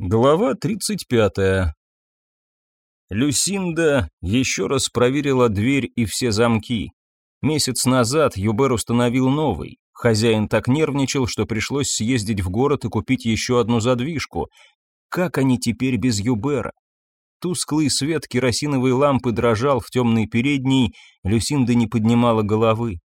Глава 35. Люсинда еще раз проверила дверь и все замки. Месяц назад Юбер установил новый. Хозяин так нервничал, что пришлось съездить в город и купить еще одну задвижку. Как они теперь без Юбера? Тусклый свет керосиновой лампы дрожал в темной передней, Люсинда не поднимала головы.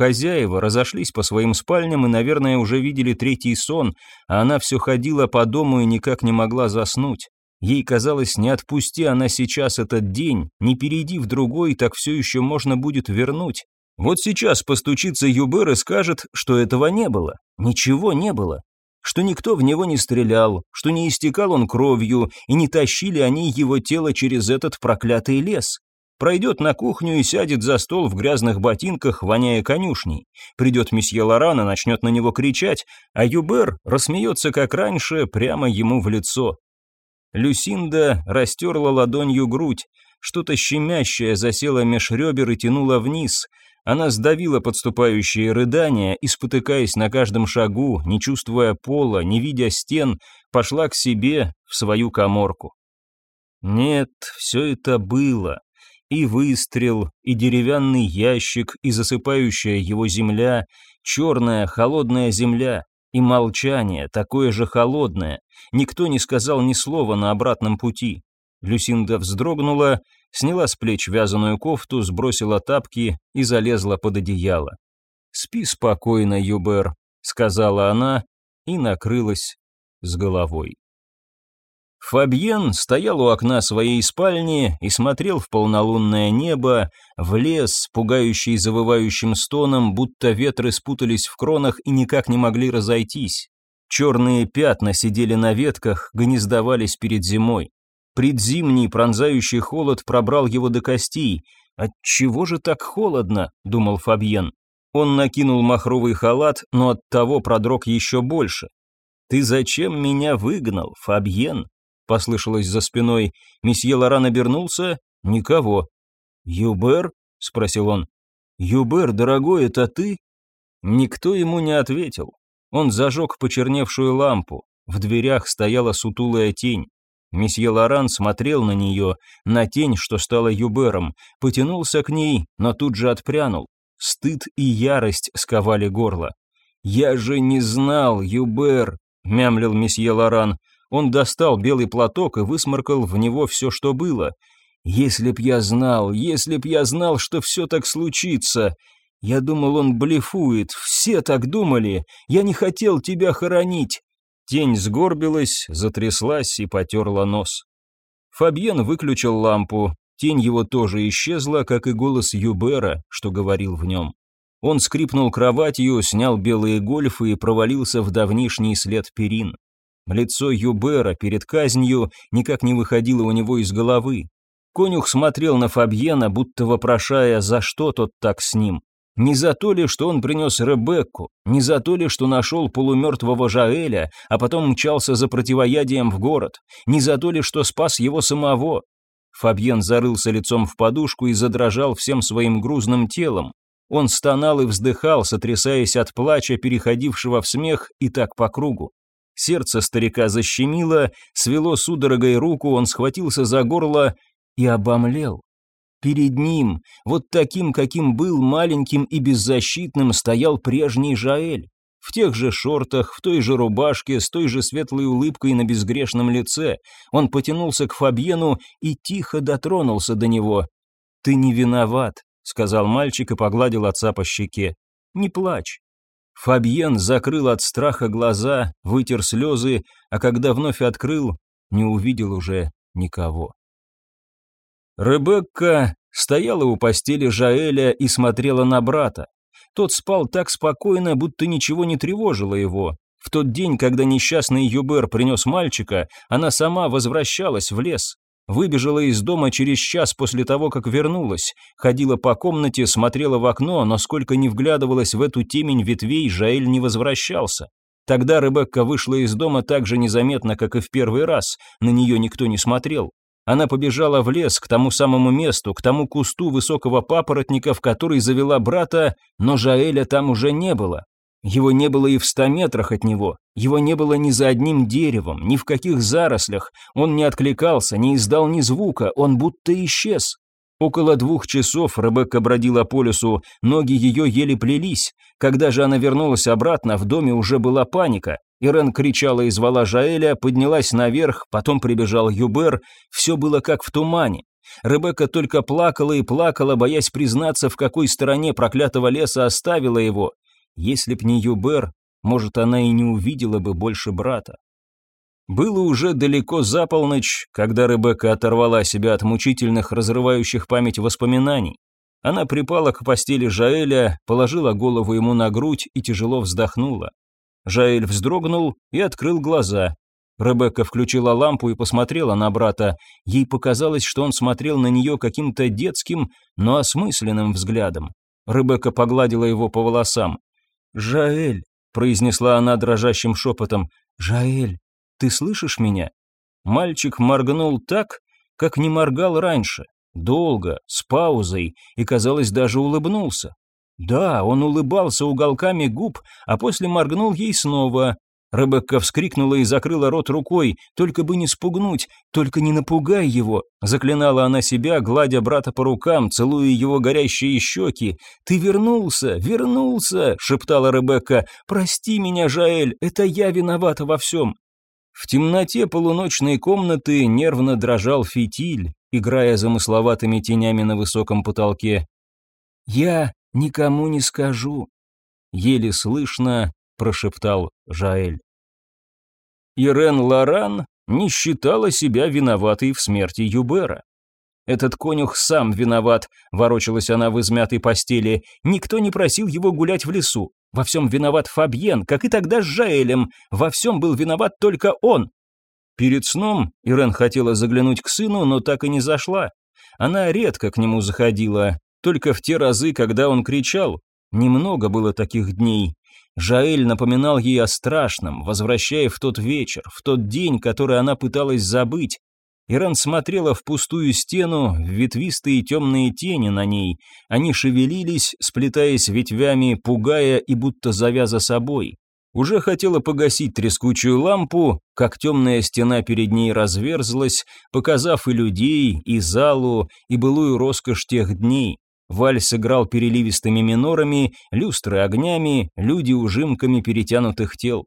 Хозяева разошлись по своим спальням и, наверное, уже видели третий сон, а она все ходила по дому и никак не могла заснуть. Ей казалось, не отпусти она сейчас этот день, не перейди в другой, так все еще можно будет вернуть. Вот сейчас постучится Юбер и скажет, что этого не было. Ничего не было. Что никто в него не стрелял, что не истекал он кровью, и не тащили они его тело через этот проклятый лес. Пройдет на кухню и сядет за стол в грязных ботинках, воняя конюшней. Придет месье Лоран и начнет на него кричать, а Юбер рассмеется, как раньше, прямо ему в лицо. Люсинда растерла ладонью грудь. Что-то щемящее засело меж ребер и тянуло вниз. Она сдавила подступающие рыдания и, спотыкаясь на каждом шагу, не чувствуя пола, не видя стен, пошла к себе в свою коморку. Нет, все это было. И выстрел, и деревянный ящик, и засыпающая его земля, черная холодная земля, и молчание, такое же холодное. Никто не сказал ни слова на обратном пути. Люсинда вздрогнула, сняла с плеч вязаную кофту, сбросила тапки и залезла под одеяло. «Спи спокойно, Юбер», — сказала она и накрылась с головой. Фабьен стоял у окна своей спальни и смотрел в полнолунное небо, в лес, пугающий завывающим стоном, будто ветры спутались в кронах и никак не могли разойтись. Черные пятна сидели на ветках, гнездовались перед зимой. Предзимний пронзающий холод пробрал его до костей. «Отчего же так холодно?» – думал Фабьен. Он накинул махровый халат, но от того продрог еще больше. «Ты зачем меня выгнал, Фабьен?» Послышалось за спиной. Месье Лоран обернулся. Никого. «Юбер?» — спросил он. «Юбер, дорогой, это ты?» Никто ему не ответил. Он зажег почерневшую лампу. В дверях стояла сутулая тень. Месье Лоран смотрел на нее, на тень, что стала Юбером, потянулся к ней, но тут же отпрянул. Стыд и ярость сковали горло. «Я же не знал, Юбер», — мямлил месье Лоран. Он достал белый платок и высморкал в него все, что было. «Если б я знал, если б я знал, что все так случится!» Я думал, он блефует, все так думали, я не хотел тебя хоронить. Тень сгорбилась, затряслась и потерла нос. Фабьен выключил лампу, тень его тоже исчезла, как и голос Юбера, что говорил в нем. Он скрипнул кроватью, снял белые гольфы и провалился в давнишний след перин. Лицо Юбера перед казнью никак не выходило у него из головы. Конюх смотрел на Фабьена, будто вопрошая, за что тот так с ним. Не за то ли, что он принес Ребекку, не за то ли, что нашел полумертвого Жаэля, а потом мчался за противоядием в город, не за то ли, что спас его самого. Фабьен зарылся лицом в подушку и задрожал всем своим грузным телом. Он стонал и вздыхал, сотрясаясь от плача, переходившего в смех, и так по кругу. Сердце старика защемило, свело судорогой руку, он схватился за горло и обомлел. Перед ним, вот таким, каким был, маленьким и беззащитным, стоял прежний Жаэль. В тех же шортах, в той же рубашке, с той же светлой улыбкой на безгрешном лице. Он потянулся к Фабьену и тихо дотронулся до него. «Ты не виноват», — сказал мальчик и погладил отца по щеке. «Не плачь, Фабьен закрыл от страха глаза, вытер слезы, а когда вновь открыл, не увидел уже никого. Ребекка стояла у постели Жаэля и смотрела на брата. Тот спал так спокойно, будто ничего не тревожило его. В тот день, когда несчастный Юбер принес мальчика, она сама возвращалась в лес. Выбежала из дома через час после того, как вернулась. Ходила по комнате, смотрела в окно, но сколько не вглядывалась в эту темень ветвей, Жаэль не возвращался. Тогда Ребекка вышла из дома так же незаметно, как и в первый раз. На нее никто не смотрел. Она побежала в лес, к тому самому месту, к тому кусту высокого папоротника, в который завела брата, но Жаэля там уже не было. Его не было и в ста метрах от него, его не было ни за одним деревом, ни в каких зарослях, он не откликался, не издал ни звука, он будто исчез. Около двух часов Ребекка бродила по лесу, ноги ее еле плелись. Когда же она вернулась обратно, в доме уже была паника. Ирен кричала и звала Жаэля, поднялась наверх, потом прибежал Юбер, все было как в тумане. Ребекка только плакала и плакала, боясь признаться, в какой стороне проклятого леса оставила его. Если б не Юбер, может, она и не увидела бы больше брата. Было уже далеко за полночь, когда Ребекка оторвала себя от мучительных, разрывающих память воспоминаний. Она припала к постели Жаэля, положила голову ему на грудь и тяжело вздохнула. Жаэль вздрогнул и открыл глаза. Ребекка включила лампу и посмотрела на брата. Ей показалось, что он смотрел на нее каким-то детским, но осмысленным взглядом. Ребекка погладила его по волосам. «Жаэль», — произнесла она дрожащим шепотом, — «Жаэль, ты слышишь меня?» Мальчик моргнул так, как не моргал раньше, долго, с паузой, и, казалось, даже улыбнулся. Да, он улыбался уголками губ, а после моргнул ей снова. Ребекка вскрикнула и закрыла рот рукой, только бы не спугнуть, только не напугай его. Заклинала она себя, гладя брата по рукам, целуя его горящие щеки. «Ты вернулся, вернулся!» — шептала Ребекка. «Прости меня, Жаэль, это я виновата во всем. В темноте полуночной комнаты нервно дрожал фитиль, играя замысловатыми тенями на высоком потолке. «Я никому не скажу», — еле слышно прошептал Жаэль. Ирен Лоран не считала себя виноватой в смерти Юбера. Этот конюх сам виноват, ворочалась она в измятой постели. Никто не просил его гулять в лесу. Во всем виноват Фабьен, как и тогда с Жаэлем. Во всем был виноват только он. Перед сном Ирен хотела заглянуть к сыну, но так и не зашла. Она редко к нему заходила, только в те разы, когда он кричал. Немного было таких дней. Жаэль напоминал ей о страшном, возвращая в тот вечер, в тот день, который она пыталась забыть. Иран смотрела в пустую стену, в ветвистые темные тени на ней. Они шевелились, сплетаясь ветвями, пугая и будто зовя за собой. Уже хотела погасить трескучую лампу, как темная стена перед ней разверзлась, показав и людей, и залу, и былую роскошь тех дней. Валь сыграл переливистыми минорами, люстры огнями, люди ужимками перетянутых тел.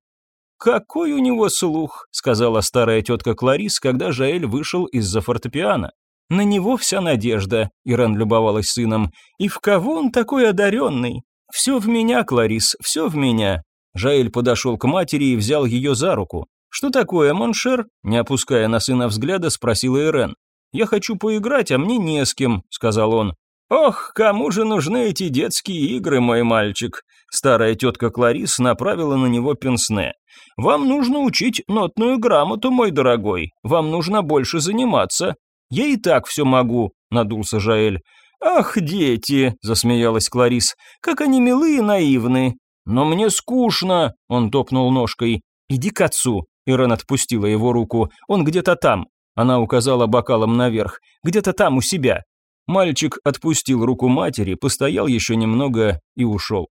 «Какой у него слух», — сказала старая тетка Кларис, когда Жаэль вышел из-за фортепиано. «На него вся надежда», — Иран любовалась сыном. «И в кого он такой одаренный? Все в меня, Кларис, все в меня». Жаэль подошел к матери и взял ее за руку. «Что такое, mon cher?» — не опуская на сына взгляда, спросила Ирен. «Я хочу поиграть, а мне не с кем», — сказал он. «Ох, кому же нужны эти детские игры, мой мальчик?» Старая тетка Кларис направила на него пенсне. «Вам нужно учить нотную грамоту, мой дорогой. Вам нужно больше заниматься. Я и так все могу», — надулся Жаэль. «Ах, дети!» — засмеялась Кларис. «Как они милые и наивны!» «Но мне скучно!» — он топнул ножкой. «Иди к отцу!» — Ирен отпустила его руку. «Он где-то там!» — она указала бокалом наверх. «Где-то там у себя!» Мальчик отпустил руку матери, постоял еще немного и ушел.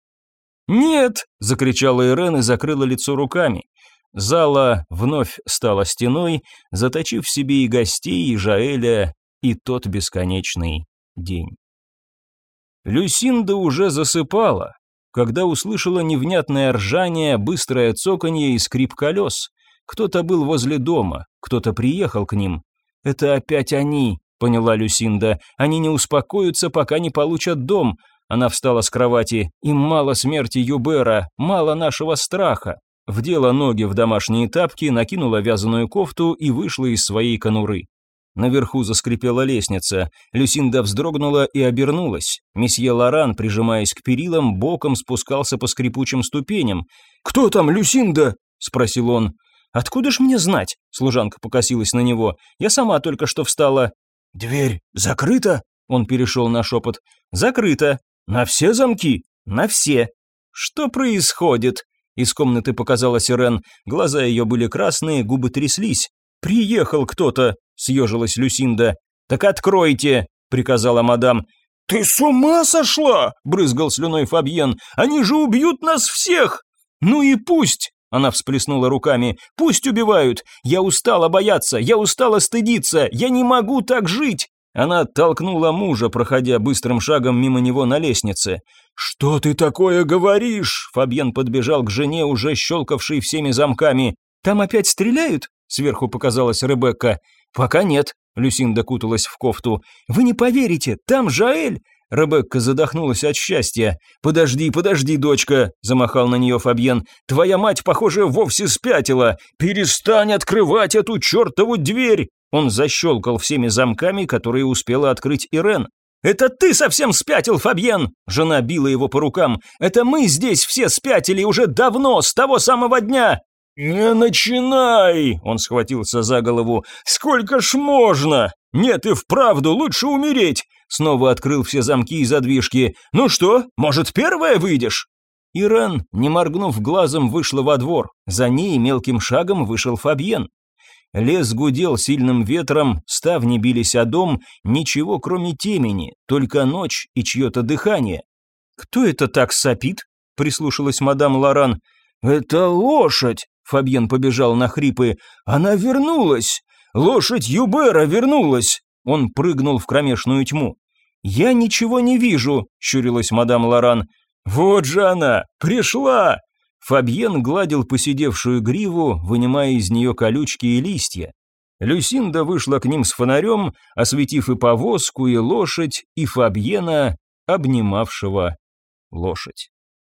«Нет!» – закричала Ирен и закрыла лицо руками. Зала вновь стала стеной, заточив в себе и гостей, и Жаэля, и тот бесконечный день. Люсинда уже засыпала, когда услышала невнятное ржание, быстрое цоканье и скрип колес. Кто-то был возле дома, кто-то приехал к ним. «Это опять они», — поняла Люсинда. «Они не успокоятся, пока не получат дом. Она встала с кровати. «Им мало смерти Юбера, мало нашего страха». Вдела ноги в домашние тапки, накинула вязаную кофту и вышла из своей конуры. Наверху заскрипела лестница. Люсинда вздрогнула и обернулась. Месье Лоран, прижимаясь к перилам, боком спускался по скрипучим ступеням. «Кто там, Люсинда?» – спросил он. «Откуда ж мне знать?» – служанка покосилась на него. «Я сама только что встала». «Дверь закрыта?» – он перешел на шепот. «Закрыта. «На все замки?» «На все». «Что происходит?» Из комнаты показалась Ирен. Глаза ее были красные, губы тряслись. «Приехал кто-то», — съежилась Люсинда. «Так откройте», — приказала мадам. «Ты с ума сошла?» — брызгал слюной Фабьен. «Они же убьют нас всех!» «Ну и пусть!» – она всплеснула руками. «Пусть убивают! Я устала бояться, я устала стыдиться, я не могу так жить!» Она толкнула мужа, проходя быстрым шагом мимо него на лестнице. «Что ты такое говоришь?» Фабьен подбежал к жене, уже щелкавшей всеми замками. «Там опять стреляют?» Сверху показалась Ребекка. «Пока нет», Люсинда куталась в кофту. «Вы не поверите, там Жаэль!» Ребекка задохнулась от счастья. «Подожди, подожди, дочка!» – замахал на нее Фабьен. «Твоя мать, похоже, вовсе спятила! Перестань открывать эту чертову дверь!» Он защелкал всеми замками, которые успела открыть Ирен. «Это ты совсем спятил, Фабьен!» Жена била его по рукам. «Это мы здесь все спятили уже давно, с того самого дня!» «Не начинай!» Он схватился за голову. «Сколько ж можно? Нет, и вправду лучше умереть!» Снова открыл все замки и задвижки. «Ну что, может, первая выйдешь?» Ирен, не моргнув глазом, вышла во двор. За ней мелким шагом вышел Фабьен. Лес гудел сильным ветром, ставни бились о дом, ничего кроме темени, только ночь и чье-то дыхание. «Кто это так сопит?» – прислушалась мадам Лоран. «Это лошадь!» – Фабьен побежал на хрипы. «Она вернулась! Лошадь Юбера вернулась!» Он прыгнул в кромешную тьму. «Я ничего не вижу», – щурилась мадам Лоран. «Вот же она! Пришла!» Фабьен гладил посидевшую гриву, вынимая из нее колючки и листья. Люсинда вышла к ним с фонарем, осветив и повозку, и лошадь, и Фабьена, обнимавшего лошадь.